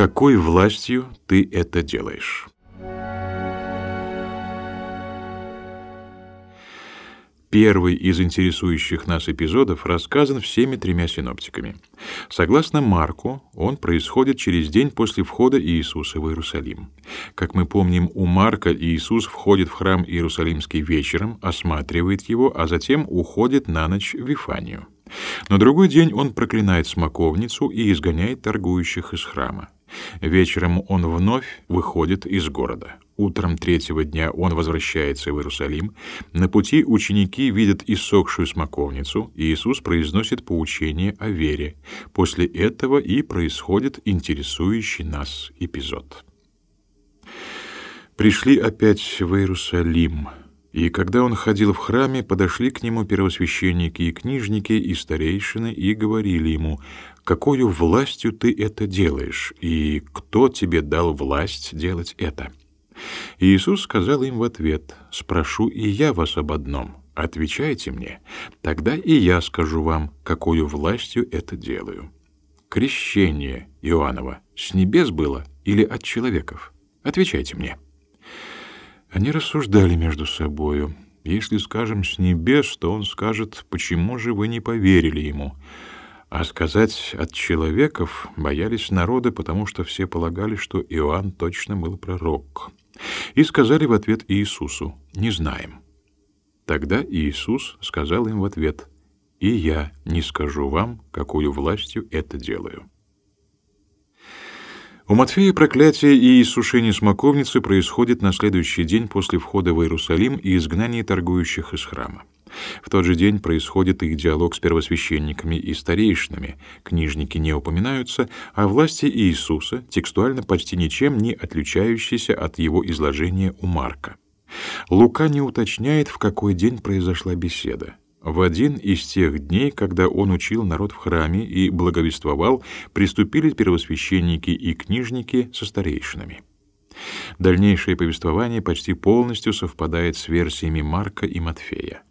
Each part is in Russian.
какой властью ты это делаешь? Первый из интересующих нас эпизодов рассказан всеми тремя синоптиками. Согласно Марку, он происходит через день после входа Иисуса в Иерусалим. Как мы помним, у Марка Иисус входит в храм Иерусалимский вечером, осматривает его, а затем уходит на ночь в Вифанию. На другой день он проклинает смоковницу и изгоняет торгующих из храма. Вечером он вновь выходит из города. Утром третьего дня он возвращается в Иерусалим. На пути ученики видят иссохшую смоковницу, и Иисус произносит поучение о вере. После этого и происходит интересующий нас эпизод. Пришли опять в Иерусалим. И когда он ходил в храме, подошли к нему первосвященники и книжники и старейшины и говорили ему, «Какою властью ты это делаешь, и кто тебе дал власть делать это?» Иисус сказал им в ответ, «Спрошу и я вас об одном, отвечайте мне, тогда и я скажу вам, какую властью это делаю». Крещение Иоаннова с небес было или от человеков? Отвечайте мне. Они рассуждали между собою. Если скажем «с небес», то он скажет «почему же вы не поверили ему?» А сказать «от человеков» боялись народы, потому что все полагали, что Иоанн точно был пророк. И сказали в ответ Иисусу «не знаем». Тогда Иисус сказал им в ответ «и я не скажу вам, какую властью это делаю». У Матфея проклятие и иссушение смоковницы происходит на следующий день после входа в Иерусалим и изгнания торгующих из храма. В тот же день происходит их диалог с первосвященниками и старейшинами. Книжники не упоминаются, а власти Иисуса текстуально почти ничем не отличающиеся от его изложения у Марка. Лука не уточняет, в какой день произошла беседа. В один из тех дней, когда он учил народ в храме и благовествовал, приступили первосвященники и книжники со старейшинами. Дальнейшее повествование почти полностью совпадает с версиями Марка и Матфея.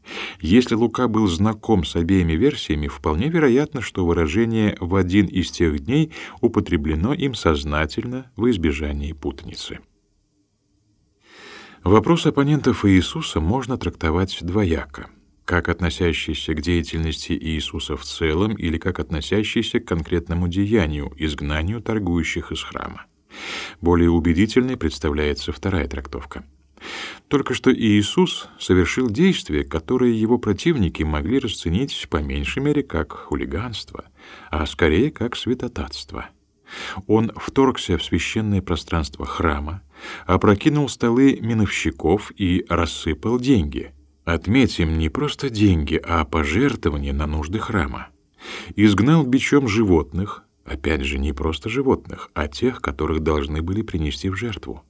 Если Лука был знаком с обеими версиями, вполне вероятно, что выражение «в один из тех дней» употреблено им сознательно в избежании путаницы. Вопрос оппонентов Иисуса можно трактовать двояко — как относящийся к деятельности Иисуса в целом или как относящийся к конкретному деянию, изгнанию торгующих из храма. Более убедительной представляется вторая трактовка. Только что Иисус совершил действие, которое его противники могли расценить по меньшей мере как хулиганство, а скорее как святотатство. Он вторгся в священное пространство храма, опрокинул столы миновщиков и рассыпал деньги — Отметим не просто деньги, а пожертвования на нужды храма. Изгнал бичом животных, опять же не просто животных, а тех, которых должны были принести в жертву.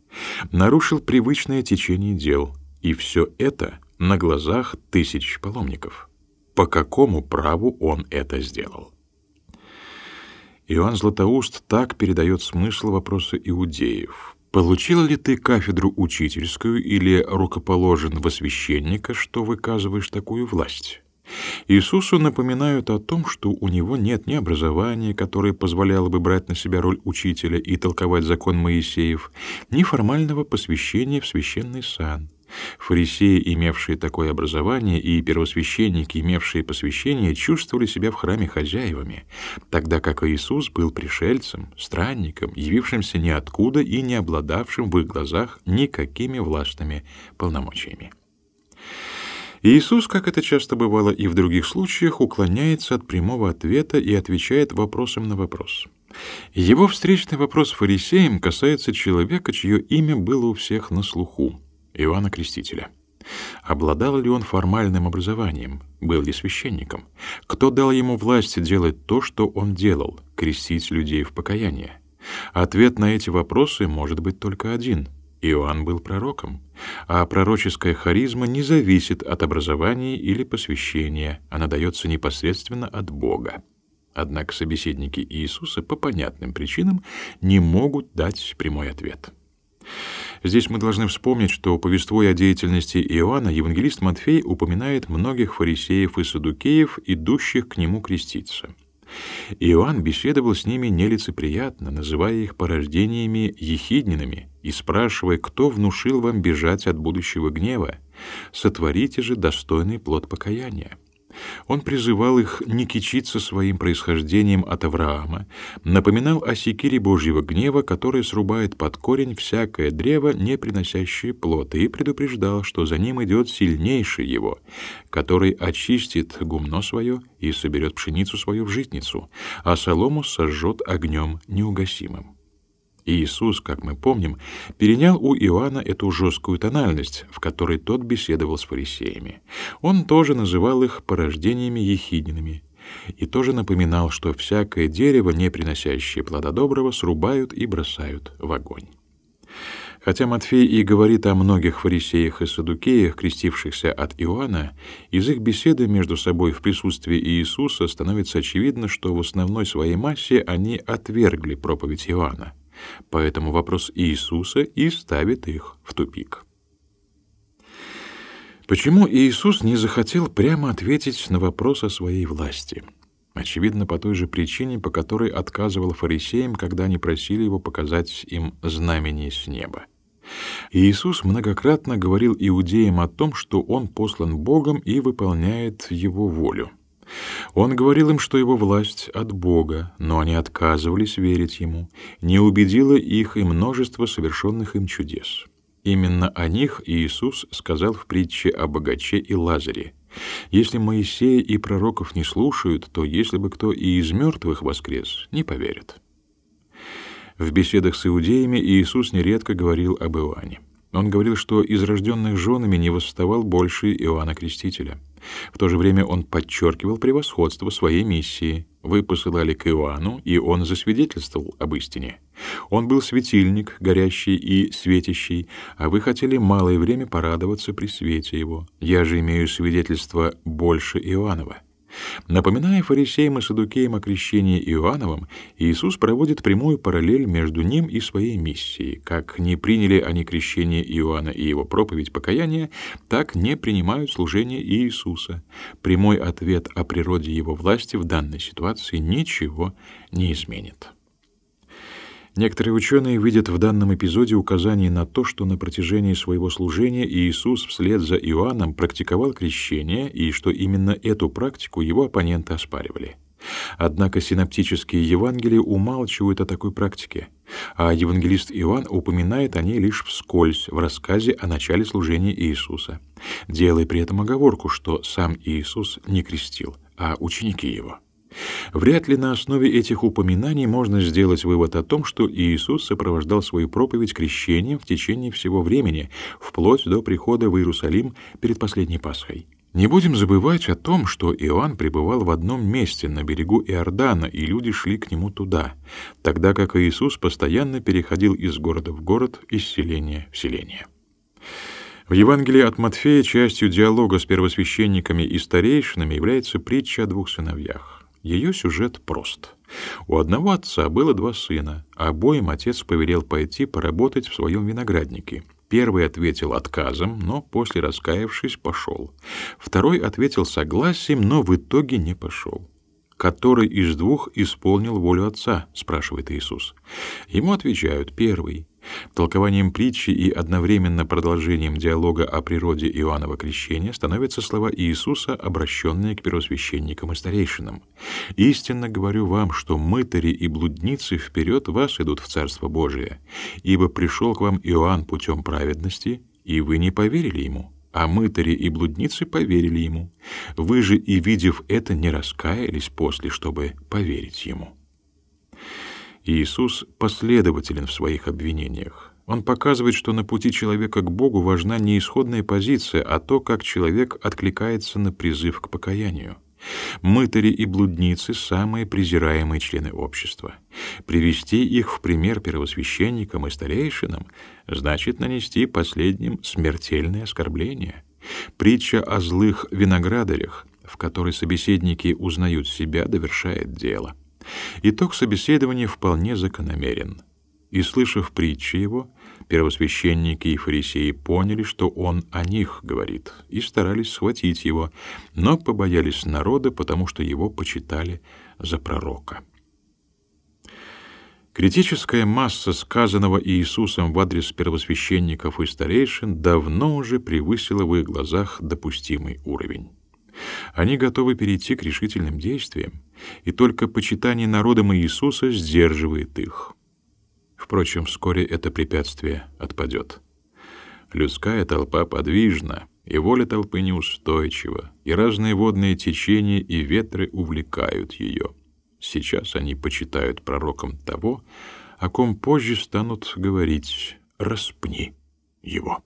Нарушил привычное течение дел, и все это на глазах тысяч паломников. По какому праву он это сделал? Иоанн Златоуст так передает смысл вопроса иудеев. Получил ли ты кафедру учительскую или рукоположен во священника, что выказываешь такую власть? Иисусу напоминают о том, что у него нет ни образования, которое позволяло бы брать на себя роль учителя и толковать закон Моисеев, ни формального посвящения в священный сан. Фарисеи, имевшие такое образование, и первосвященники, имевшие посвящение, чувствовали себя в храме хозяевами, тогда как Иисус был пришельцем, странником, явившимся ниоткуда и не обладавшим в их глазах никакими властными полномочиями. Иисус, как это часто бывало и в других случаях, уклоняется от прямого ответа и отвечает вопросом на вопрос. Его встречный вопрос фарисеям касается человека, чье имя было у всех на слуху Иоанна Крестителя. Обладал ли он формальным образованием? Был ли священником? Кто дал ему власть делать то, что он делал, крестить людей в покаяние? Ответ на эти вопросы может быть только один. Иоанн был пророком, а пророческая харизма не зависит от образования или посвящения, она дается непосредственно от Бога. Однако собеседники Иисуса по понятным причинам не могут дать прямой ответ. Здесь мы должны вспомнить, что, повествуя о деятельности Иоанна, евангелист Матфей упоминает многих фарисеев и садукеев, идущих к нему креститься. Иоанн беседовал с ними нелицеприятно, называя их порождениями ехиднинами и спрашивая, кто внушил вам бежать от будущего гнева. Сотворите же достойный плод покаяния. Он призывал их не кичиться своим происхождением от Авраама, напоминал о секире Божьего гнева, который срубает под корень всякое древо, не приносящее плод, и предупреждал, что за ним идет сильнейший его, который очистит гумно свое и соберет пшеницу свою в житницу, а солому сожжет огнем неугасимым. Иисус, как мы помним, перенял у Иоанна эту жесткую тональность, в которой тот беседовал с фарисеями. Он тоже называл их порождениями ехидными и тоже напоминал, что всякое дерево, не приносящее плода доброго, срубают и бросают в огонь. Хотя Матфей и говорит о многих фарисеях и садукеях, крестившихся от Иоанна, из их беседы между собой в присутствии Иисуса становится очевидно, что в основной своей массе они отвергли проповедь Иоанна. Поэтому вопрос Иисуса и ставит их в тупик. Почему Иисус не захотел прямо ответить на вопрос о своей власти? Очевидно, по той же причине, по которой отказывал фарисеям, когда они просили его показать им знамение с неба. Иисус многократно говорил иудеям о том, что он послан Богом и выполняет его волю. Он говорил им, что его власть от Бога, но они отказывались верить ему. Не убедило их и множество совершенных им чудес. Именно о них Иисус сказал в притче о богаче и Лазаре. «Если Моисея и пророков не слушают, то если бы кто и из мертвых воскрес, не поверят». В беседах с иудеями Иисус нередко говорил об Иоанне. Он говорил, что из рожденных женами не восставал больше Иоанна Крестителя. В то же время он подчеркивал превосходство своей миссии. Вы посылали к Иоанну, и он засвидетельствовал об истине. Он был светильник, горящий и светящий, а вы хотели малое время порадоваться при свете его. Я же имею свидетельство больше Иоаннова. Напоминая фарисеям и садукеям о крещении Иоанновом, Иисус проводит прямую параллель между ним и своей миссией. Как не приняли они крещение Иоанна и его проповедь покаяния, так не принимают служение Иисуса. Прямой ответ о природе его власти в данной ситуации ничего не изменит. Некоторые ученые видят в данном эпизоде указание на то, что на протяжении своего служения Иисус вслед за Иоанном практиковал крещение и что именно эту практику его оппоненты оспаривали. Однако синоптические Евангелия умалчивают о такой практике, а евангелист Иоанн упоминает о ней лишь вскользь в рассказе о начале служения Иисуса, делая при этом оговорку, что сам Иисус не крестил, а ученики его. Вряд ли на основе этих упоминаний можно сделать вывод о том, что Иисус сопровождал свою проповедь крещением в течение всего времени, вплоть до прихода в Иерусалим перед последней Пасхой. Не будем забывать о том, что Иоанн пребывал в одном месте на берегу Иордана, и люди шли к нему туда, тогда как Иисус постоянно переходил из города в город, из селения в селение. В Евангелии от Матфея частью диалога с первосвященниками и старейшинами является притча о двух сыновьях. Ее сюжет прост. У одного отца было два сына, обоим отец повелел пойти поработать в своем винограднике. Первый ответил отказом, но после раскаявшись пошел. Второй ответил согласием, но в итоге не пошел. Который из двух исполнил волю отца, спрашивает Иисус. Ему отвечают: первый. Толкованием притчи и одновременно продолжением диалога о природе Иоаннова крещения становятся слова Иисуса, обращенные к первосвященникам и старейшинам. «Истинно говорю вам, что мытари и блудницы вперед вас идут в Царство Божие, ибо пришел к вам Иоанн путем праведности, и вы не поверили ему, а мытари и блудницы поверили ему. Вы же, и видев это, не раскаялись после, чтобы поверить ему». Иисус последователен в своих обвинениях. Он показывает, что на пути человека к Богу важна не исходная позиция, а то, как человек откликается на призыв к покаянию. Мытари и блудницы — самые презираемые члены общества. Привести их в пример первосвященникам и старейшинам значит нанести последним смертельное оскорбление. Притча о злых виноградарях, в которой собеседники узнают себя, довершает дело. Итог собеседования вполне закономерен. И, слышав притчи его, Первосвященники и фарисеи поняли, что он о них говорит, и старались схватить его, но побоялись народа, потому что его почитали за пророка. Критическая масса сказанного Иисусом в адрес первосвященников и старейшин давно уже превысила в их глазах допустимый уровень. Они готовы перейти к решительным действиям, и только почитание народом Иисуса сдерживает их. Впрочем, вскоре это препятствие отпадет. Людская толпа подвижна, и воля толпы неустойчива, и разные водные течения и ветры увлекают ее. Сейчас они почитают пророком того, о ком позже станут говорить «распни его».